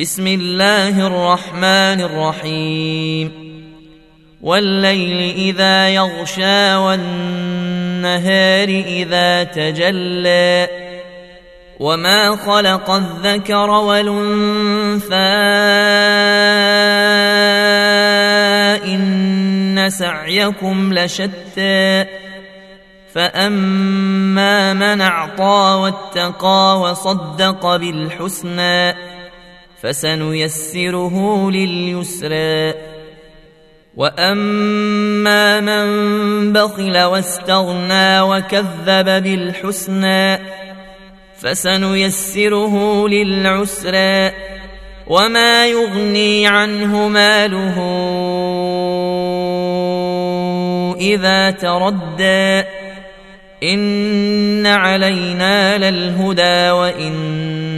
بسم الله الرحمن الرحيم. والليل إذا يغشى والنهار إذا تجلى. وما خلق الذكر والأنثى إن سعيكم لشتى. فأما من أعطى واتقى وصدق بالحسنى فسنيسره لليسرى. وأما من بخل واستغنى وكذب بالحسنى فسنيسره للعسرى. وما يغني عنه ماله إذا تردى. إن علينا للهدى وإن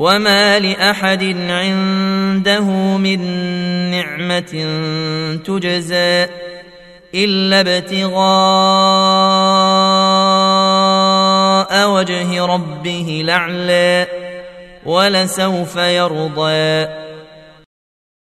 وما لاحد عنده من نعمه تجزى الا ابتغاء وجه ربه الاعلى ولسوف يرضى